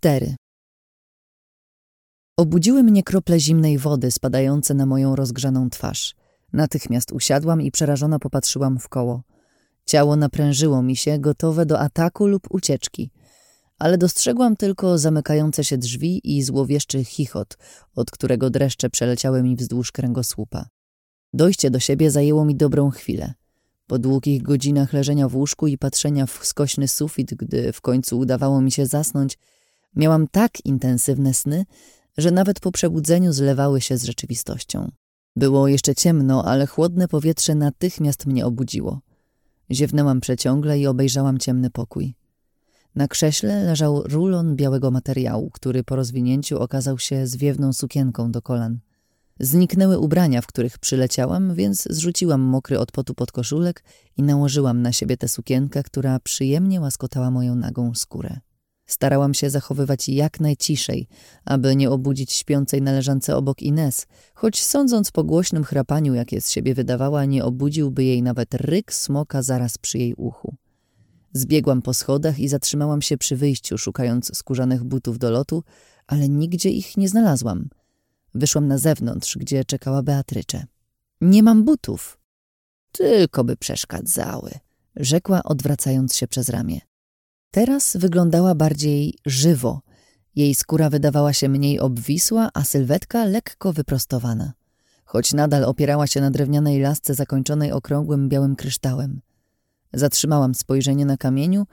Cztery. Obudziły mnie krople zimnej wody spadające na moją rozgrzaną twarz. Natychmiast usiadłam i przerażona popatrzyłam w koło. Ciało naprężyło mi się, gotowe do ataku lub ucieczki. Ale dostrzegłam tylko zamykające się drzwi i złowieszczy chichot, od którego dreszcze przeleciały mi wzdłuż kręgosłupa. Dojście do siebie zajęło mi dobrą chwilę. Po długich godzinach leżenia w łóżku i patrzenia w skośny sufit, gdy w końcu udawało mi się zasnąć, miałam tak intensywne sny, że nawet po przebudzeniu zlewały się z rzeczywistością. Było jeszcze ciemno, ale chłodne powietrze natychmiast mnie obudziło. Ziewnęłam przeciągle i obejrzałam ciemny pokój. Na krześle leżał rulon białego materiału, który po rozwinięciu okazał się zwiewną sukienką do kolan. Zniknęły ubrania, w których przyleciałam, więc zrzuciłam mokry od potu podkoszulek i nałożyłam na siebie tę sukienkę, która przyjemnie łaskotała moją nagą skórę. Starałam się zachowywać jak najciszej, aby nie obudzić śpiącej na leżance obok Ines, choć sądząc po głośnym chrapaniu, jakie z siebie wydawała, nie obudziłby jej nawet ryk smoka zaraz przy jej uchu. Zbiegłam po schodach i zatrzymałam się przy wyjściu, szukając skórzanych butów do lotu, ale nigdzie ich nie znalazłam. Wyszłam na zewnątrz, gdzie czekała Beatrycze. Nie mam butów. Tylko by przeszkadzały, rzekła, odwracając się przez ramię. Teraz wyglądała bardziej żywo. Jej skóra wydawała się mniej obwisła, a sylwetka lekko wyprostowana. Choć nadal opierała się na drewnianej lasce zakończonej okrągłym białym kryształem. Zatrzymałam spojrzenie na kamieniu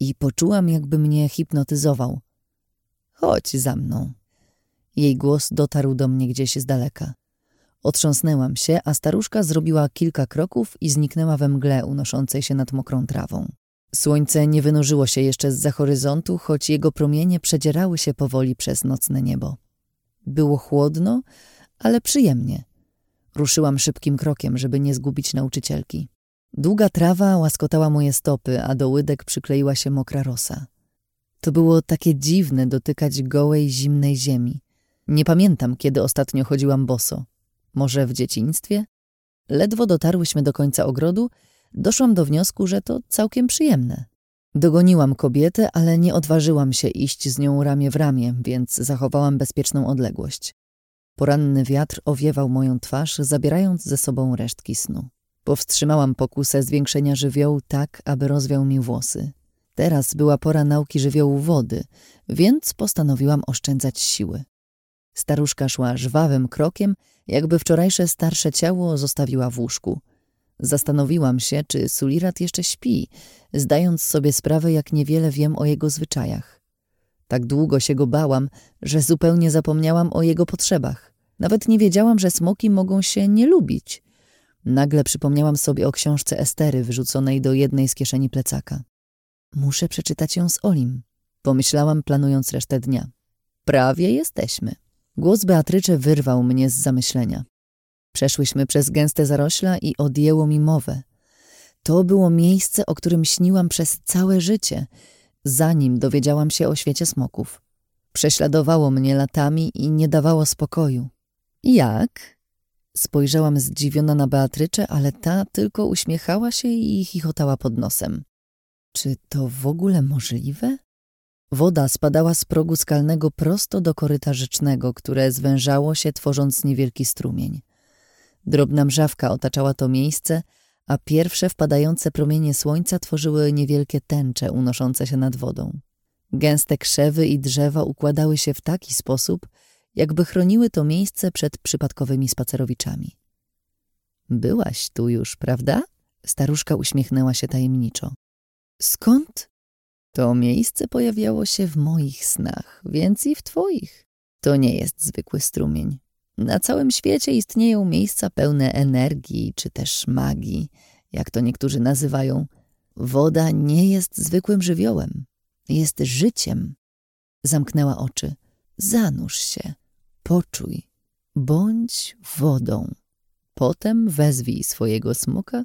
i poczułam, jakby mnie hipnotyzował. Chodź za mną. Jej głos dotarł do mnie gdzieś z daleka. Otrząsnęłam się, a staruszka zrobiła kilka kroków i zniknęła we mgle unoszącej się nad mokrą trawą. Słońce nie wynurzyło się jeszcze z za horyzontu, choć jego promienie przedzierały się powoli przez nocne niebo. Było chłodno, ale przyjemnie. Ruszyłam szybkim krokiem, żeby nie zgubić nauczycielki. Długa trawa łaskotała moje stopy, a do łydek przykleiła się mokra rosa. To było takie dziwne dotykać gołej, zimnej ziemi. Nie pamiętam, kiedy ostatnio chodziłam boso. Może w dzieciństwie? Ledwo dotarłyśmy do końca ogrodu, doszłam do wniosku, że to całkiem przyjemne. Dogoniłam kobietę, ale nie odważyłam się iść z nią ramię w ramię, więc zachowałam bezpieczną odległość. Poranny wiatr owiewał moją twarz, zabierając ze sobą resztki snu. Powstrzymałam pokusę zwiększenia żywiołu tak, aby rozwiał mi włosy. Teraz była pora nauki żywiołu wody, więc postanowiłam oszczędzać siły. Staruszka szła żwawym krokiem, jakby wczorajsze starsze ciało zostawiła w łóżku. Zastanowiłam się, czy Sulirat jeszcze śpi, zdając sobie sprawę, jak niewiele wiem o jego zwyczajach. Tak długo się go bałam, że zupełnie zapomniałam o jego potrzebach. Nawet nie wiedziałam, że smoki mogą się nie lubić. Nagle przypomniałam sobie o książce Estery wyrzuconej do jednej z kieszeni plecaka. Muszę przeczytać ją z Olim, pomyślałam, planując resztę dnia. Prawie jesteśmy. Głos Beatrycze wyrwał mnie z zamyślenia. Przeszłyśmy przez gęste zarośla i odjęło mi mowę. To było miejsce, o którym śniłam przez całe życie, zanim dowiedziałam się o świecie smoków. Prześladowało mnie latami i nie dawało spokoju. Jak? Spojrzałam zdziwiona na Beatryczę, ale ta tylko uśmiechała się i chichotała pod nosem. Czy to w ogóle możliwe? Woda spadała z progu skalnego prosto do koryta rzecznego, które zwężało się, tworząc niewielki strumień. Drobna mrzawka otaczała to miejsce, a pierwsze wpadające promienie słońca tworzyły niewielkie tęcze unoszące się nad wodą. Gęste krzewy i drzewa układały się w taki sposób, jakby chroniły to miejsce przed przypadkowymi spacerowiczami. Byłaś tu już, prawda? Staruszka uśmiechnęła się tajemniczo. Skąd? To miejsce pojawiało się w moich snach, więc i w twoich. To nie jest zwykły strumień. Na całym świecie istnieją miejsca pełne energii czy też magii, jak to niektórzy nazywają. Woda nie jest zwykłym żywiołem, jest życiem. Zamknęła oczy. Zanurz się, poczuj, bądź wodą. Potem wezwij swojego smoka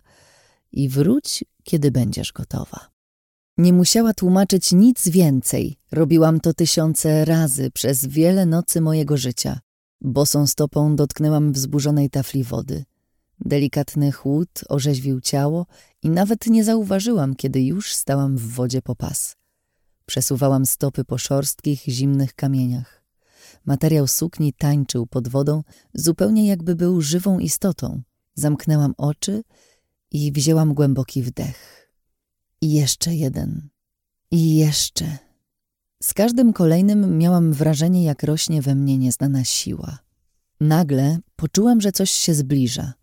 i wróć, kiedy będziesz gotowa. Nie musiała tłumaczyć nic więcej. Robiłam to tysiące razy przez wiele nocy mojego życia. Bosą stopą dotknęłam wzburzonej tafli wody. Delikatny chłód orzeźwił ciało i nawet nie zauważyłam, kiedy już stałam w wodzie po pas. Przesuwałam stopy po szorstkich, zimnych kamieniach. Materiał sukni tańczył pod wodą, zupełnie jakby był żywą istotą. Zamknęłam oczy i wzięłam głęboki wdech. I jeszcze jeden. I jeszcze. Z każdym kolejnym miałam wrażenie, jak rośnie we mnie nieznana siła. Nagle poczułam, że coś się zbliża.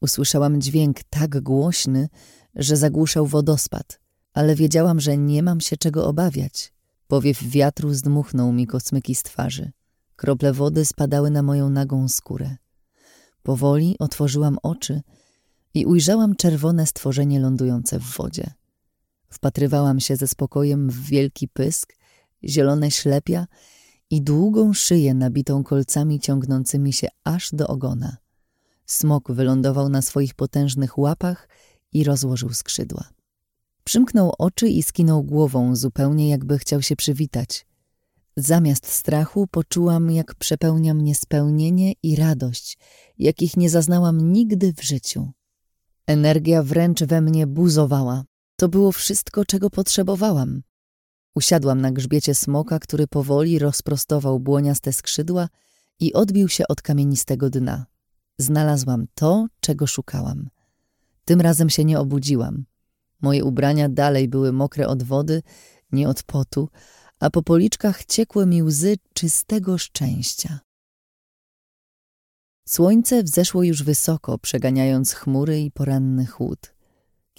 Usłyszałam dźwięk tak głośny, że zagłuszał wodospad, ale wiedziałam, że nie mam się czego obawiać. Powiew wiatru zdmuchnął mi kosmyki z twarzy. Krople wody spadały na moją nagą skórę. Powoli otworzyłam oczy i ujrzałam czerwone stworzenie lądujące w wodzie. Wpatrywałam się ze spokojem w wielki pysk, zielone ślepia i długą szyję nabitą kolcami ciągnącymi się aż do ogona. Smok wylądował na swoich potężnych łapach i rozłożył skrzydła. Przymknął oczy i skinął głową, zupełnie jakby chciał się przywitać. Zamiast strachu poczułam, jak przepełnia mnie spełnienie i radość, jakich nie zaznałam nigdy w życiu. Energia wręcz we mnie buzowała. To było wszystko, czego potrzebowałam. Usiadłam na grzbiecie smoka, który powoli rozprostował błoniaste skrzydła i odbił się od kamienistego dna. Znalazłam to, czego szukałam. Tym razem się nie obudziłam. Moje ubrania dalej były mokre od wody, nie od potu, a po policzkach ciekły mi łzy czystego szczęścia. Słońce wzeszło już wysoko, przeganiając chmury i poranny chłód.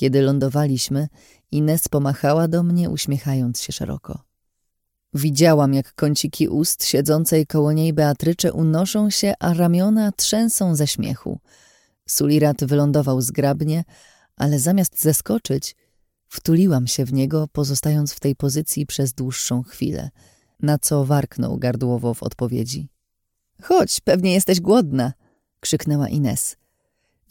Kiedy lądowaliśmy, Ines pomachała do mnie, uśmiechając się szeroko. Widziałam, jak kąciki ust siedzącej koło niej Beatrycze unoszą się, a ramiona trzęsą ze śmiechu. Sulirat wylądował zgrabnie, ale zamiast zeskoczyć, wtuliłam się w niego, pozostając w tej pozycji przez dłuższą chwilę, na co warknął gardłowo w odpowiedzi. – Chodź, pewnie jesteś głodna – krzyknęła Ines.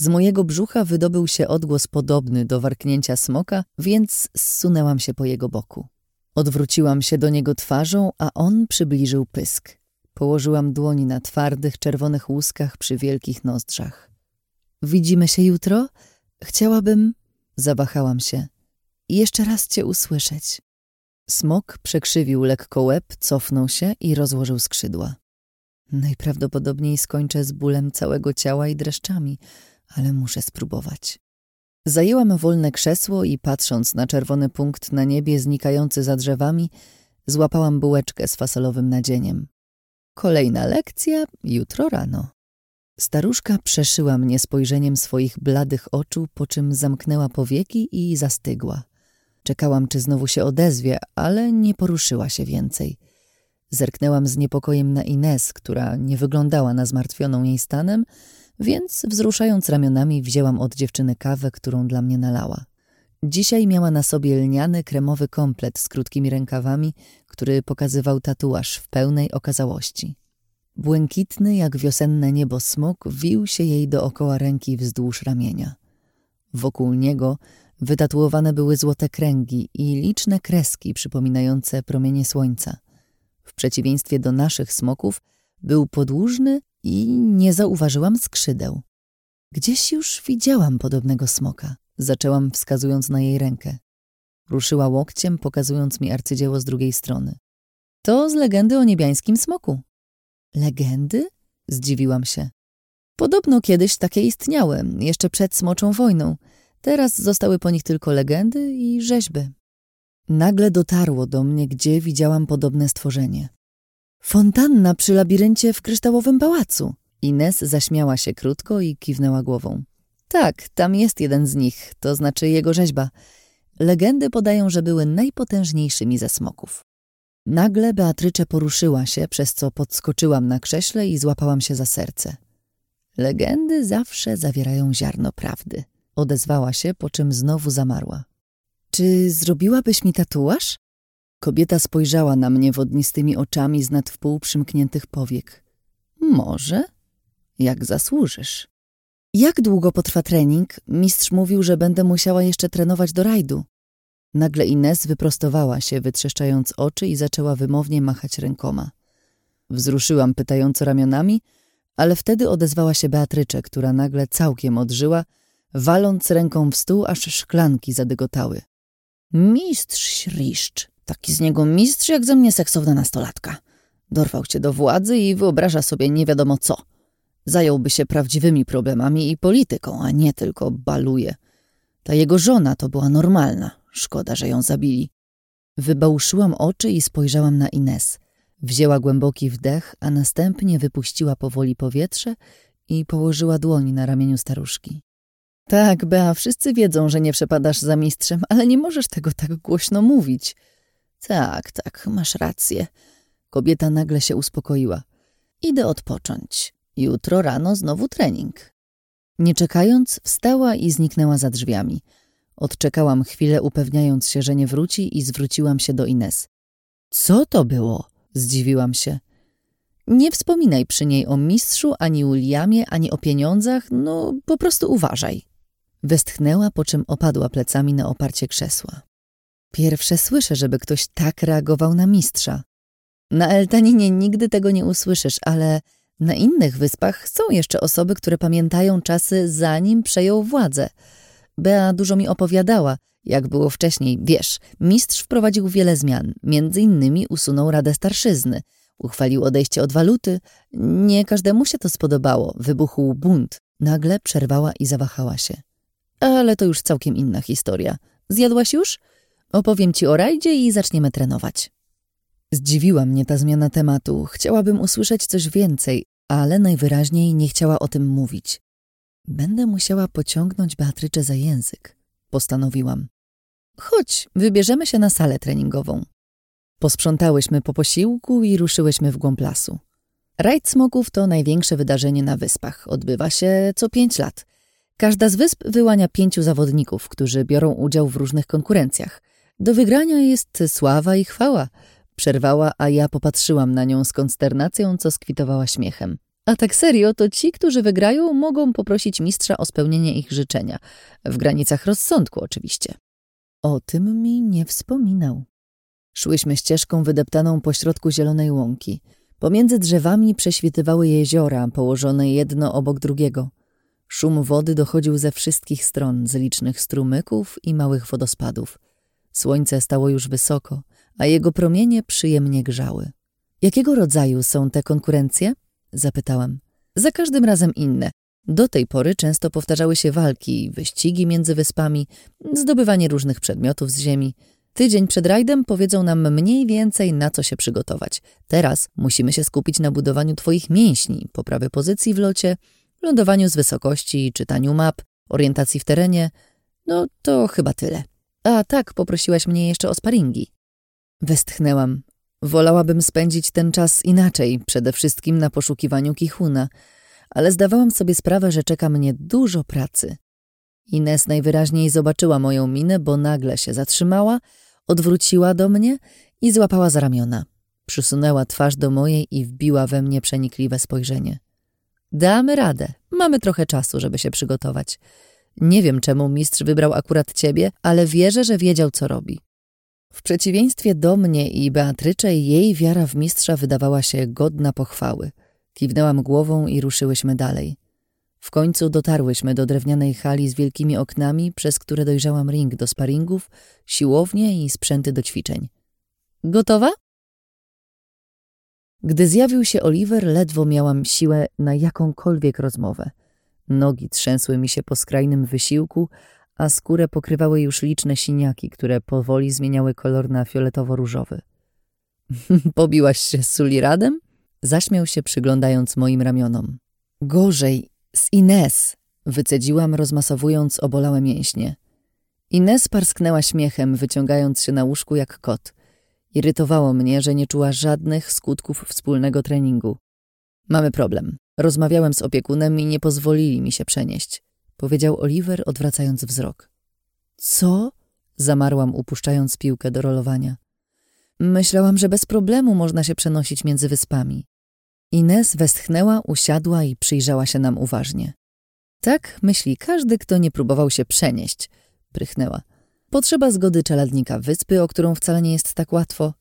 Z mojego brzucha wydobył się odgłos podobny do warknięcia smoka, więc zsunęłam się po jego boku. Odwróciłam się do niego twarzą, a on przybliżył pysk. Położyłam dłoni na twardych, czerwonych łuskach przy wielkich nozdrzach. Widzimy się jutro? Chciałabym... Zawahałam się. Jeszcze raz cię usłyszeć. Smok przekrzywił lekko łeb, cofnął się i rozłożył skrzydła. Najprawdopodobniej skończę z bólem całego ciała i dreszczami, ale muszę spróbować. Zajęłam wolne krzesło i patrząc na czerwony punkt na niebie znikający za drzewami, złapałam bułeczkę z fasolowym nadzieniem. Kolejna lekcja jutro rano. Staruszka przeszyła mnie spojrzeniem swoich bladych oczu, po czym zamknęła powieki i zastygła. Czekałam, czy znowu się odezwie, ale nie poruszyła się więcej. Zerknęłam z niepokojem na Ines, która nie wyglądała na zmartwioną jej stanem, więc wzruszając ramionami wzięłam od dziewczyny kawę, którą dla mnie nalała. Dzisiaj miała na sobie lniany, kremowy komplet z krótkimi rękawami, który pokazywał tatuaż w pełnej okazałości. Błękitny jak wiosenne niebo smok wił się jej dookoła ręki wzdłuż ramienia. Wokół niego wytatuowane były złote kręgi i liczne kreski przypominające promienie słońca. W przeciwieństwie do naszych smoków był podłużny i nie zauważyłam skrzydeł. Gdzieś już widziałam podobnego smoka, zaczęłam wskazując na jej rękę. Ruszyła łokciem, pokazując mi arcydzieło z drugiej strony. To z legendy o niebiańskim smoku. Legendy? Zdziwiłam się. Podobno kiedyś takie istniały, jeszcze przed smoczą wojną. Teraz zostały po nich tylko legendy i rzeźby. Nagle dotarło do mnie, gdzie widziałam podobne stworzenie. Fontanna przy labiryncie w kryształowym pałacu. Ines zaśmiała się krótko i kiwnęła głową. Tak, tam jest jeden z nich, to znaczy jego rzeźba. Legendy podają, że były najpotężniejszymi ze smoków. Nagle Beatrycze poruszyła się, przez co podskoczyłam na krześle i złapałam się za serce. Legendy zawsze zawierają ziarno prawdy. Odezwała się, po czym znowu zamarła. Czy zrobiłabyś mi tatuaż? Kobieta spojrzała na mnie wodnistymi oczami z nad wpół przymkniętych powiek. Może, jak zasłużysz. Jak długo potrwa trening? Mistrz mówił, że będę musiała jeszcze trenować do rajdu. Nagle Ines wyprostowała się, wytrzeszczając oczy i zaczęła wymownie machać rękoma. Wzruszyłam pytająco ramionami, ale wtedy odezwała się Beatrycze, która nagle całkiem odżyła, waląc ręką w stół, aż szklanki zadygotały. Mistrz Śriszcz, Taki z niego mistrz, jak ze mnie seksowna nastolatka. Dorwał cię do władzy i wyobraża sobie nie wiadomo co. Zająłby się prawdziwymi problemami i polityką, a nie tylko baluje. Ta jego żona to była normalna. Szkoda, że ją zabili. Wybałszyłam oczy i spojrzałam na Ines. Wzięła głęboki wdech, a następnie wypuściła powoli powietrze i położyła dłoń na ramieniu staruszki. Tak, Bea, wszyscy wiedzą, że nie przepadasz za mistrzem, ale nie możesz tego tak głośno mówić. Tak, tak, masz rację. Kobieta nagle się uspokoiła. Idę odpocząć. Jutro rano znowu trening. Nie czekając, wstała i zniknęła za drzwiami. Odczekałam chwilę, upewniając się, że nie wróci i zwróciłam się do Ines. Co to było? Zdziwiłam się. Nie wspominaj przy niej o mistrzu, ani Williamie, ani o pieniądzach, no po prostu uważaj. Westchnęła, po czym opadła plecami na oparcie krzesła. Pierwsze słyszę, żeby ktoś tak reagował na mistrza. Na Eltaninie nigdy tego nie usłyszysz, ale na innych wyspach są jeszcze osoby, które pamiętają czasy zanim przejął władzę. Bea dużo mi opowiadała, jak było wcześniej. Wiesz, mistrz wprowadził wiele zmian, między innymi usunął Radę Starszyzny, uchwalił odejście od waluty. Nie każdemu się to spodobało, wybuchł bunt. Nagle przerwała i zawahała się. Ale to już całkiem inna historia. Zjadłaś już? Opowiem ci o rajdzie i zaczniemy trenować. Zdziwiła mnie ta zmiana tematu. Chciałabym usłyszeć coś więcej, ale najwyraźniej nie chciała o tym mówić. Będę musiała pociągnąć Beatryczę za język, postanowiłam. Chodź, wybierzemy się na salę treningową. Posprzątałyśmy po posiłku i ruszyłyśmy w głąb lasu. Rajd smoków to największe wydarzenie na wyspach. Odbywa się co pięć lat. Każda z wysp wyłania pięciu zawodników, którzy biorą udział w różnych konkurencjach. Do wygrania jest sława i chwała. Przerwała, a ja popatrzyłam na nią z konsternacją, co skwitowała śmiechem. A tak serio, to ci, którzy wygrają, mogą poprosić mistrza o spełnienie ich życzenia. W granicach rozsądku oczywiście. O tym mi nie wspominał. Szłyśmy ścieżką wydeptaną pośrodku zielonej łąki. Pomiędzy drzewami prześwitywały jeziora, położone jedno obok drugiego. Szum wody dochodził ze wszystkich stron, z licznych strumyków i małych wodospadów. Słońce stało już wysoko, a jego promienie przyjemnie grzały. Jakiego rodzaju są te konkurencje? Zapytałam. Za każdym razem inne. Do tej pory często powtarzały się walki, wyścigi między wyspami, zdobywanie różnych przedmiotów z ziemi. Tydzień przed rajdem powiedzą nam mniej więcej na co się przygotować. Teraz musimy się skupić na budowaniu twoich mięśni, poprawie pozycji w locie, lądowaniu z wysokości, czytaniu map, orientacji w terenie. No to chyba tyle. A tak, poprosiłaś mnie jeszcze o sparingi. Westchnęłam. Wolałabym spędzić ten czas inaczej, przede wszystkim na poszukiwaniu kichuna, ale zdawałam sobie sprawę, że czeka mnie dużo pracy. Ines najwyraźniej zobaczyła moją minę, bo nagle się zatrzymała, odwróciła do mnie i złapała za ramiona. Przysunęła twarz do mojej i wbiła we mnie przenikliwe spojrzenie. Damy radę. Mamy trochę czasu, żeby się przygotować. Nie wiem, czemu mistrz wybrał akurat ciebie, ale wierzę, że wiedział, co robi. W przeciwieństwie do mnie i Beatrycze, jej wiara w mistrza wydawała się godna pochwały. Kiwnęłam głową i ruszyłyśmy dalej. W końcu dotarłyśmy do drewnianej hali z wielkimi oknami, przez które dojrzałam ring do sparingów, siłownię i sprzęty do ćwiczeń. Gotowa? Gdy zjawił się Oliver, ledwo miałam siłę na jakąkolwiek rozmowę. Nogi trzęsły mi się po skrajnym wysiłku, a skórę pokrywały już liczne siniaki, które powoli zmieniały kolor na fioletowo-różowy. Pobiłaś się z Suliradem? Zaśmiał się, przyglądając moim ramionom. Gorzej, z Ines, wycedziłam, rozmasowując obolałe mięśnie. Ines parsknęła śmiechem, wyciągając się na łóżku jak kot. Irytowało mnie, że nie czuła żadnych skutków wspólnego treningu. Mamy problem. Rozmawiałem z opiekunem i nie pozwolili mi się przenieść powiedział Oliver, odwracając wzrok. Co? Zamarłam, upuszczając piłkę do rolowania. Myślałam, że bez problemu można się przenosić między wyspami. Ines westchnęła, usiadła i przyjrzała się nam uważnie. Tak myśli każdy, kto nie próbował się przenieść, prychnęła. Potrzeba zgody czeladnika wyspy, o którą wcale nie jest tak łatwo.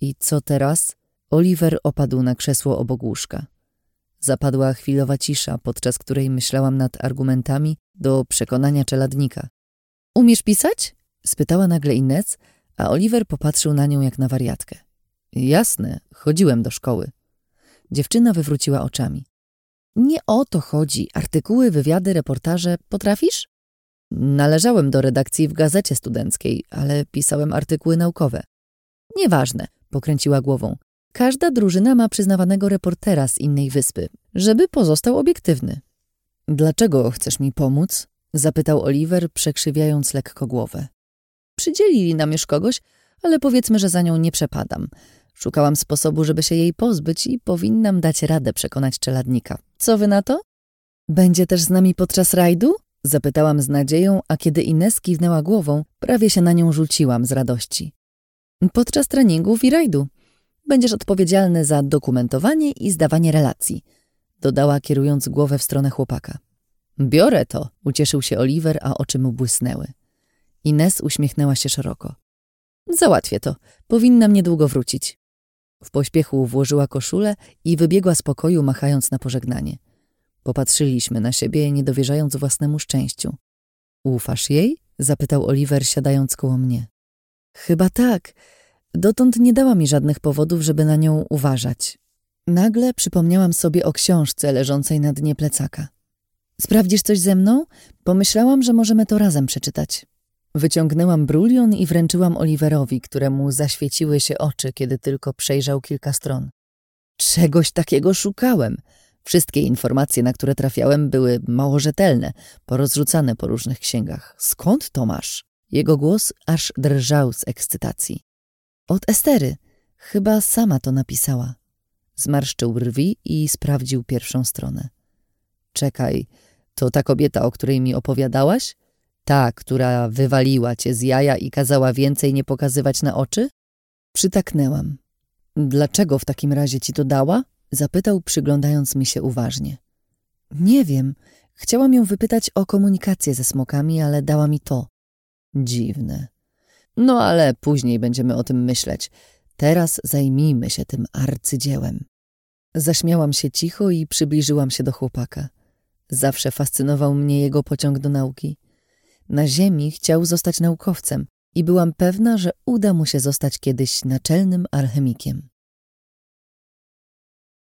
I co teraz? Oliver opadł na krzesło obok łóżka. Zapadła chwilowa cisza, podczas której myślałam nad argumentami do przekonania czeladnika. Umiesz pisać? spytała nagle Ines, a Oliver popatrzył na nią jak na wariatkę. Jasne, chodziłem do szkoły. Dziewczyna wywróciła oczami. Nie o to chodzi. Artykuły, wywiady, reportaże potrafisz? Należałem do redakcji w gazecie studenckiej, ale pisałem artykuły naukowe. Nieważne, pokręciła głową. Każda drużyna ma przyznawanego reportera z innej wyspy, żeby pozostał obiektywny. Dlaczego chcesz mi pomóc? zapytał Oliver, przekrzywiając lekko głowę. Przydzielili nam już kogoś, ale powiedzmy, że za nią nie przepadam. Szukałam sposobu, żeby się jej pozbyć i powinnam dać radę przekonać czeladnika. Co wy na to? Będzie też z nami podczas rajdu? Zapytałam z nadzieją, a kiedy Ines kiwnęła głową, prawie się na nią rzuciłam z radości. Podczas treningów i rajdu. Będziesz odpowiedzialny za dokumentowanie i zdawanie relacji. Dodała, kierując głowę w stronę chłopaka. Biorę to, ucieszył się Oliver, a oczy mu błysnęły. Ines uśmiechnęła się szeroko. Załatwię to. Powinnam niedługo wrócić. W pośpiechu włożyła koszulę i wybiegła z pokoju, machając na pożegnanie. Popatrzyliśmy na siebie, nie dowierzając własnemu szczęściu. Ufasz jej? zapytał Oliver, siadając koło mnie. Chyba tak. Dotąd nie dała mi żadnych powodów, żeby na nią uważać. Nagle przypomniałam sobie o książce leżącej na dnie plecaka. Sprawdzisz coś ze mną? Pomyślałam, że możemy to razem przeczytać. Wyciągnęłam brulion i wręczyłam Oliverowi, któremu zaświeciły się oczy, kiedy tylko przejrzał kilka stron. Czegoś takiego szukałem. Wszystkie informacje, na które trafiałem, były mało rzetelne, porozrzucane po różnych księgach. Skąd to masz? Jego głos aż drżał z ekscytacji. Od Estery. Chyba sama to napisała. Zmarszczył brwi i sprawdził pierwszą stronę. Czekaj, to ta kobieta, o której mi opowiadałaś? Ta, która wywaliła cię z jaja i kazała więcej nie pokazywać na oczy? Przytaknęłam. Dlaczego w takim razie ci to dała? Zapytał, przyglądając mi się uważnie. Nie wiem. Chciałam ją wypytać o komunikację ze smokami, ale dała mi to. Dziwne. No ale później będziemy o tym myśleć. Teraz zajmijmy się tym arcydziełem. Zaśmiałam się cicho i przybliżyłam się do chłopaka. Zawsze fascynował mnie jego pociąg do nauki. Na ziemi chciał zostać naukowcem i byłam pewna, że uda mu się zostać kiedyś naczelnym alchemikiem.